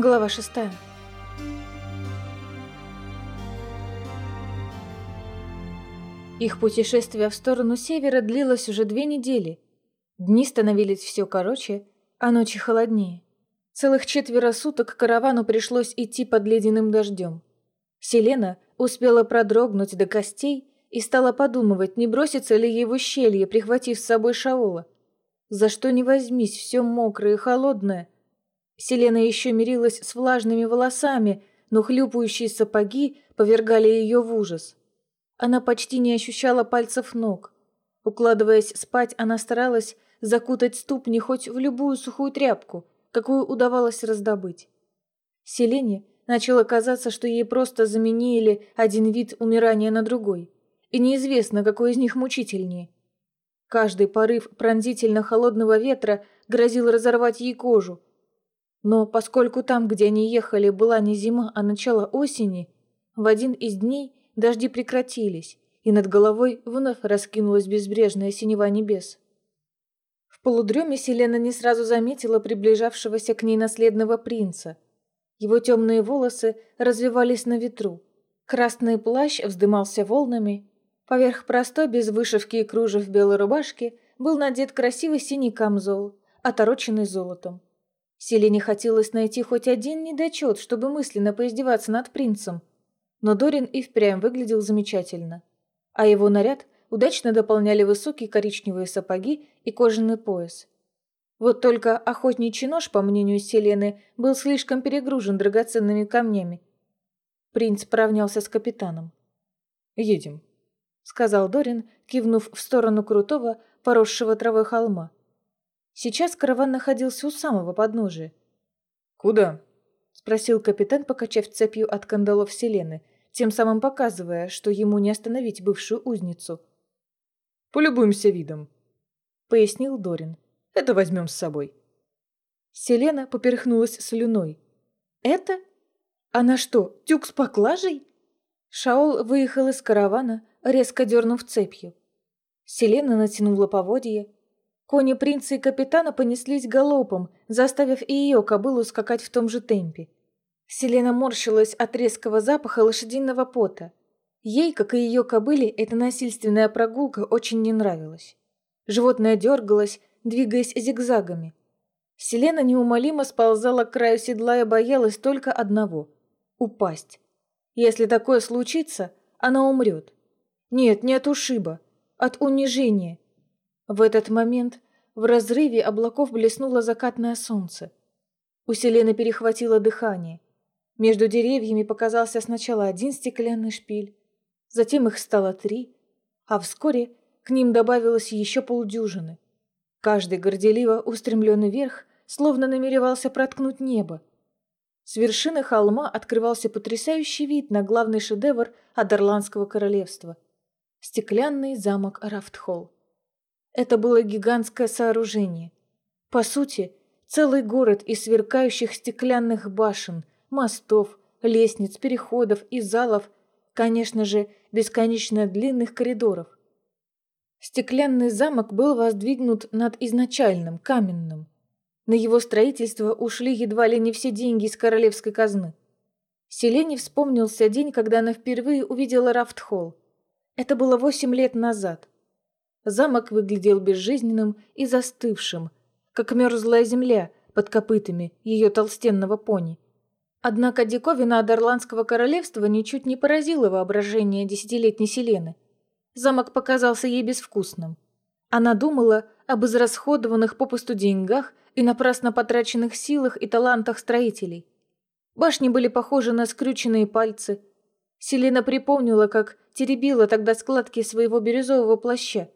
Глава шестая. Их путешествие в сторону севера длилось уже две недели. Дни становились все короче, а ночи холоднее. Целых четверо суток каравану пришлось идти под ледяным дождем. Селена успела продрогнуть до костей и стала подумывать, не бросится ли ей в ущелье, прихватив с собой Шаола. За что не возьмись, все мокрое и холодное. Селена еще мирилась с влажными волосами, но хлюпающие сапоги повергали ее в ужас. Она почти не ощущала пальцев ног. Укладываясь спать, она старалась закутать ступни хоть в любую сухую тряпку, какую удавалось раздобыть. Селене начало казаться, что ей просто заменили один вид умирания на другой, и неизвестно, какой из них мучительнее. Каждый порыв пронзительно холодного ветра грозил разорвать ей кожу. Но поскольку там, где они ехали, была не зима, а начало осени, в один из дней дожди прекратились, и над головой вновь раскинулась безбрежная синева небес. В полудреме Селена не сразу заметила приближавшегося к ней наследного принца. Его темные волосы развивались на ветру. Красный плащ вздымался волнами. Поверх простой, без вышивки и кружев белой рубашки, был надет красивый синий камзол, отороченный золотом. Селене хотелось найти хоть один недочет, чтобы мысленно поиздеваться над принцем. Но Дорин и впрямь выглядел замечательно. А его наряд удачно дополняли высокие коричневые сапоги и кожаный пояс. Вот только охотничий нож, по мнению Селены, был слишком перегружен драгоценными камнями. Принц поравнялся с капитаном. «Едем», — сказал Дорин, кивнув в сторону крутого, поросшего травой холма. Сейчас караван находился у самого подножия. «Куда?» — спросил капитан, покачав цепью от кандалов Селены, тем самым показывая, что ему не остановить бывшую узницу. «Полюбуемся видом», — пояснил Дорин. «Это возьмем с собой». Селена поперхнулась слюной. «Это? Она что, тюк с поклажей?» Шаол выехал из каравана, резко дернув цепью. Селена натянула поводье. Кони принца и капитана понеслись галопом, заставив и ее кобылу скакать в том же темпе. Селена морщилась от резкого запаха лошадиного пота. Ей, как и ее кобыле, эта насильственная прогулка очень не нравилась. Животное дергалось, двигаясь зигзагами. Селена неумолимо сползала к краю седла и боялась только одного – упасть. Если такое случится, она умрет. Нет, не от ушиба, от унижения – в этот момент в разрыве облаков блеснуло закатное солнце. У Селены перехватило дыхание. Между деревьями показался сначала один стеклянный шпиль, затем их стало три, а вскоре к ним добавилось еще полдюжины. Каждый горделиво устремленный вверх, словно намеревался проткнуть небо. С вершины холма открывался потрясающий вид на главный шедевр Адерландского королевства – стеклянный замок Рафтхолл. Это было гигантское сооружение. По сути, целый город из сверкающих стеклянных башен, мостов, лестниц, переходов и залов, конечно же, бесконечно длинных коридоров. Стеклянный замок был воздвигнут над изначальным, каменным. На его строительство ушли едва ли не все деньги из королевской казны. Селене вспомнился день, когда она впервые увидела Рафтхолл. Это было восемь лет назад. Замок выглядел безжизненным и застывшим, как мерзлая земля под копытами ее толстенного пони. Однако диковина Адерландского королевства ничуть не поразила воображение десятилетней Селены. Замок показался ей безвкусным. Она думала об израсходованных попусту деньгах и напрасно потраченных силах и талантах строителей. Башни были похожи на скрюченные пальцы. Селена припомнила, как теребила тогда складки своего бирюзового плаща,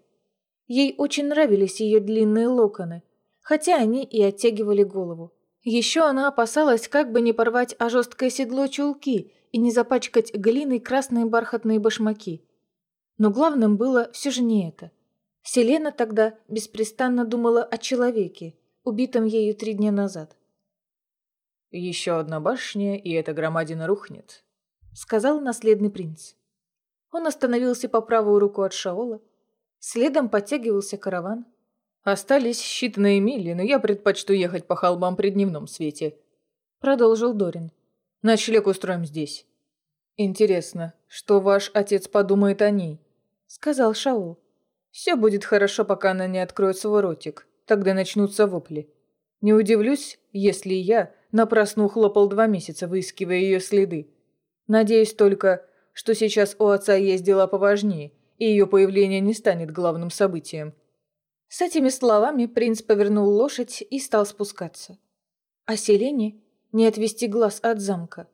Ей очень нравились ее длинные локоны, хотя они и оттягивали голову. Еще она опасалась, как бы не порвать о жесткое седло чулки и не запачкать глиной красные бархатные башмаки. Но главным было все же не это. Селена тогда беспрестанно думала о человеке, убитом ею три дня назад. «Еще одна башня, и эта громадина рухнет», — сказал наследный принц. Он остановился по правую руку от Шаола, Следом подтягивался караван. Остались считанные мили, но я предпочту ехать по холмам при дневном свете. Продолжил Дорин. Ночлег устроим здесь. Интересно, что ваш отец подумает о ней? Сказал Шаул. Все будет хорошо, пока она не откроет свой ротик. Тогда начнутся вопли. Не удивлюсь, если я напрасно ухлопал два месяца, выискивая ее следы. Надеюсь только, что сейчас у отца есть дела поважнее, и ее появление не станет главным событием. С этими словами принц повернул лошадь и стал спускаться. А Селене не отвести глаз от замка.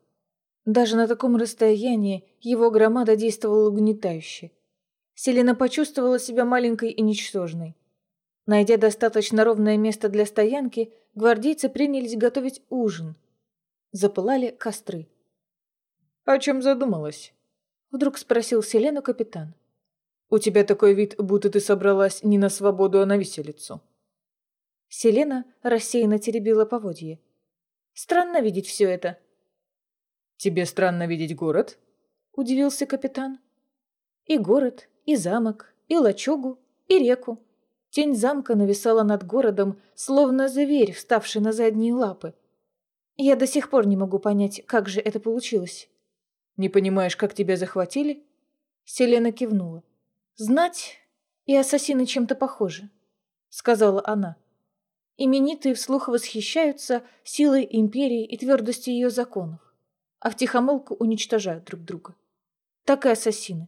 Даже на таком расстоянии его громада действовала угнетающе. Селена почувствовала себя маленькой и ничтожной. Найдя достаточно ровное место для стоянки, гвардейцы принялись готовить ужин. Запылали костры. «О чем задумалась?» Вдруг спросил Селену капитан. «У тебя такой вид, будто ты собралась не на свободу, а на виселицу». Селена рассеянно теребила поводье. «Странно видеть все это». «Тебе странно видеть город?» Удивился капитан. «И город, и замок, и лачугу, и реку. Тень замка нависала над городом, словно зверь, вставший на задние лапы. Я до сих пор не могу понять, как же это получилось. Не понимаешь, как тебя захватили?» Селена кивнула. «Знать и ассасины чем-то похожи», — сказала она. Именитые вслух восхищаются силой империи и твердостью ее законов, а втихомолку уничтожают друг друга. Так и ассасины.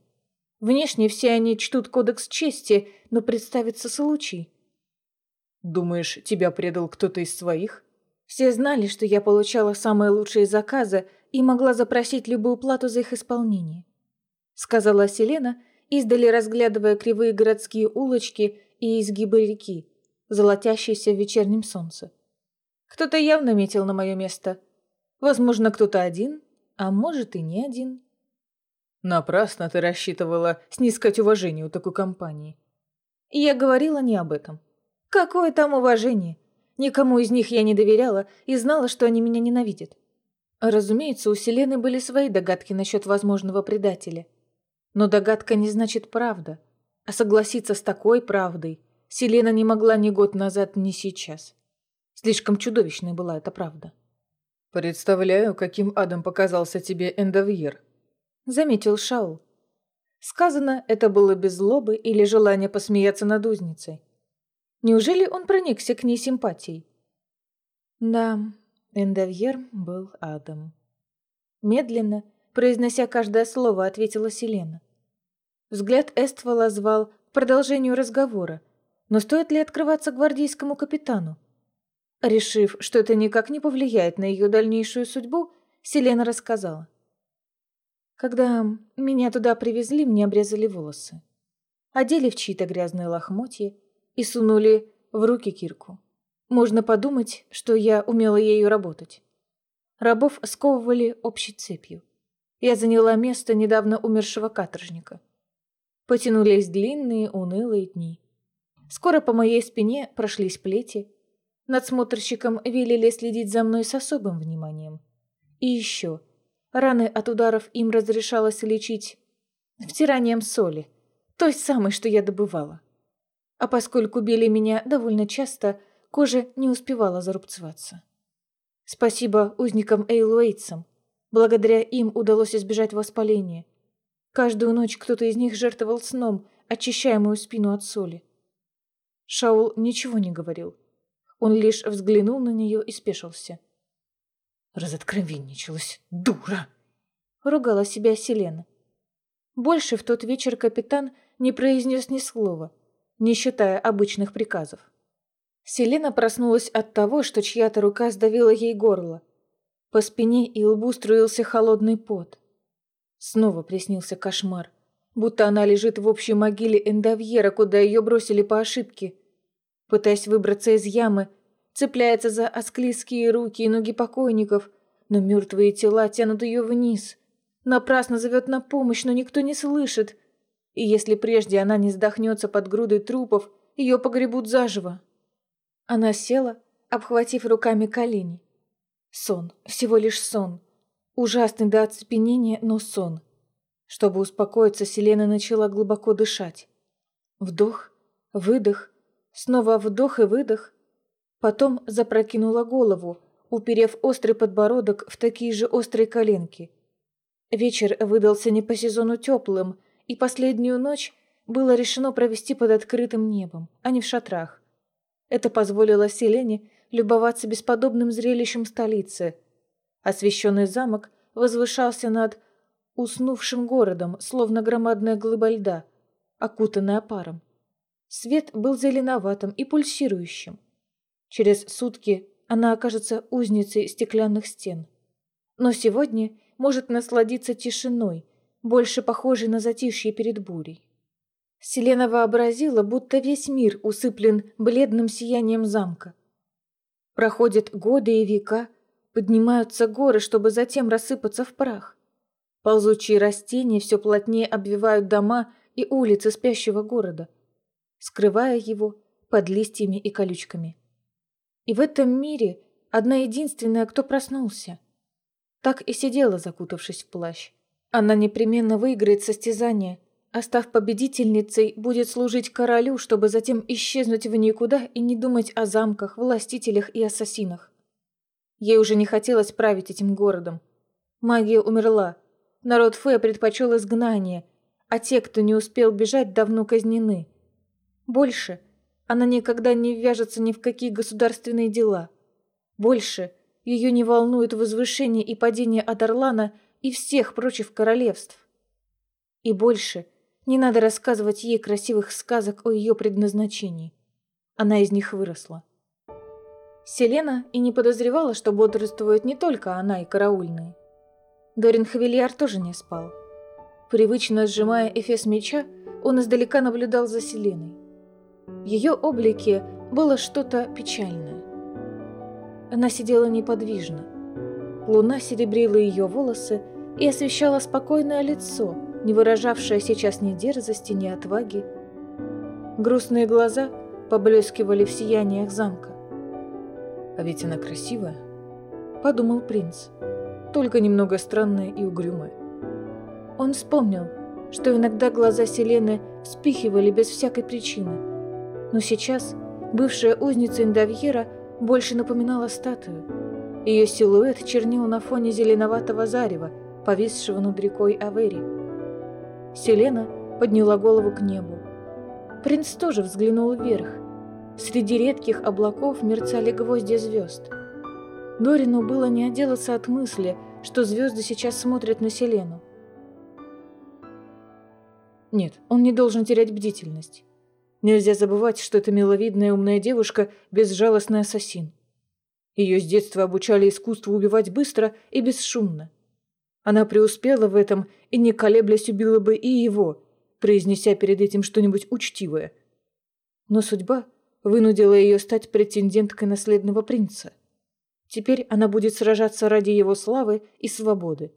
Внешне все они чтут кодекс чести, но представится случай. «Думаешь, тебя предал кто-то из своих?» Все знали, что я получала самые лучшие заказы и могла запросить любую плату за их исполнение. Сказала Селена, издали разглядывая кривые городские улочки и изгибы реки, золотящиеся в вечернем солнце. Кто-то явно метил на мое место. Возможно, кто-то один, а может и не один. Напрасно ты рассчитывала снискать уважение у такой компании. Я говорила не об этом. Какое там уважение? Никому из них я не доверяла и знала, что они меня ненавидят. Разумеется, у Селены были свои догадки насчет возможного предателя. Но догадка не значит правда. А согласиться с такой правдой Селена не могла ни год назад, ни сейчас. Слишком чудовищной была эта правда. «Представляю, каким адом показался тебе Эндовьер», — заметил Шаул. Сказано, это было без злобы или желания посмеяться над узницей. Неужели он проникся к ней симпатией? Да, Эндовьер был адом. Медленно, произнося каждое слово, ответила Селена. Взгляд Эствола звал к продолжению разговора, но стоит ли открываться гвардейскому капитану? Решив, что это никак не повлияет на ее дальнейшую судьбу, Селена рассказала. Когда меня туда привезли, мне обрезали волосы. Одели в чьи-то грязные лохмотья, и сунули в руки кирку. Можно подумать, что я умела ею работать. Рабов сковывали общей цепью. Я заняла место недавно умершего каторжника. Потянулись длинные, унылые дни. Скоро по моей спине прошлись плети. Надсмотрщикам велели следить за мной с особым вниманием. И еще. Раны от ударов им разрешалось лечить втиранием соли, той самой, что я добывала. А поскольку били меня довольно часто, кожа не успевала зарубцеваться. Спасибо узникам Эйлуэйтсам. Благодаря им удалось избежать воспаления. Каждую ночь кто-то из них жертвовал сном, очищая мою спину от соли. Шаул ничего не говорил. Он лишь взглянул на нее и спешился. «Разоткровенничалась, дура!» Ругала себя Селена. Больше в тот вечер капитан не произнес ни слова – не считая обычных приказов. Селена проснулась от того, что чья-то рука сдавила ей горло. По спине и лбу струился холодный пот. Снова приснился кошмар, будто она лежит в общей могиле Эндовьера, куда ее бросили по ошибке. Пытаясь выбраться из ямы, цепляется за осклизкие руки и ноги покойников, но мертвые тела тянут ее вниз. Напрасно зовет на помощь, но никто не слышит. И если прежде она не сдохнется под грудой трупов, ее погребут заживо. Она села, обхватив руками колени. Сон, всего лишь сон. Ужасный до оцепенения, но сон. Чтобы успокоиться, Селена начала глубоко дышать. Вдох, выдох, снова вдох и выдох. Потом запрокинула голову, уперев острый подбородок в такие же острые коленки. Вечер выдался не по сезону теплым, и последнюю ночь было решено провести под открытым небом, а не в шатрах. Это позволило Селене любоваться бесподобным зрелищем столицы. Освещенный замок возвышался над уснувшим городом, словно громадная глыба льда, окутанная паром. Свет был зеленоватым и пульсирующим. Через сутки она окажется узницей стеклянных стен. Но сегодня может насладиться тишиной, больше похожей на затишье перед бурей. Селена вообразила, будто весь мир усыплен бледным сиянием замка. Проходят годы и века, поднимаются горы, чтобы затем рассыпаться в прах. Ползучие растения все плотнее обвивают дома и улицы спящего города, скрывая его под листьями и колючками. И в этом мире одна единственная, кто проснулся. Так и сидела, закутавшись в плащ. Она непременно выиграет состязание – а став победительницей, будет служить королю, чтобы затем исчезнуть в никуда и не думать о замках, властителях и ассасинах. Ей уже не хотелось править этим городом. Магия умерла. Народ Фея предпочел изгнание, а те, кто не успел бежать, давно казнены. Больше она никогда не вяжется ни в какие государственные дела. Больше ее не волнует возвышение и падение Адарлана и всех прочих королевств. И больше не надо рассказывать ей красивых сказок о ее предназначении. Она из них выросла. Селена и не подозревала, что бодрствует не только она и караульные. Дорин Хавильяр тоже не спал. Привычно сжимая эфес меча, он издалека наблюдал за Селеной. В ее облике было что-то печальное. Она сидела неподвижно. Луна серебрила ее волосы и освещала спокойное лицо – не выражавшая сейчас ни дерзости, ни отваги. Грустные глаза поблескивали в сияниях замка. «А ведь она красивая», — подумал принц, только немного странная и угрюмая. Он вспомнил, что иногда глаза Селены вспихивали без всякой причины, но сейчас бывшая узница Индавьера больше напоминала статую. Ее силуэт чернил на фоне зеленоватого зарева, повисшего над рекой Авери. Селена подняла голову к небу. Принц тоже взглянул вверх. Среди редких облаков мерцали гвозди звезд. Дорину было не отделаться от мысли, что звезды сейчас смотрят на Селену. Нет, он не должен терять бдительность. Нельзя забывать, что эта миловидная умная девушка – безжалостный ассасин. Ее с детства обучали искусству убивать быстро и бесшумно. Она преуспела в этом и, не колеблясь, убила бы и его, произнеся перед этим что-нибудь учтивое. Но судьба вынудила ее стать претенденткой наследного принца. Теперь она будет сражаться ради его славы и свободы.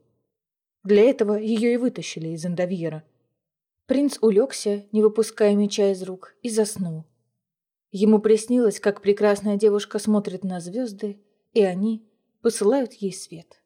Для этого ее и вытащили из Эндовьера. Принц улегся, не выпуская меча из рук, и заснул. Ему приснилось, как прекрасная девушка смотрит на звезды, и они посылают ей свет.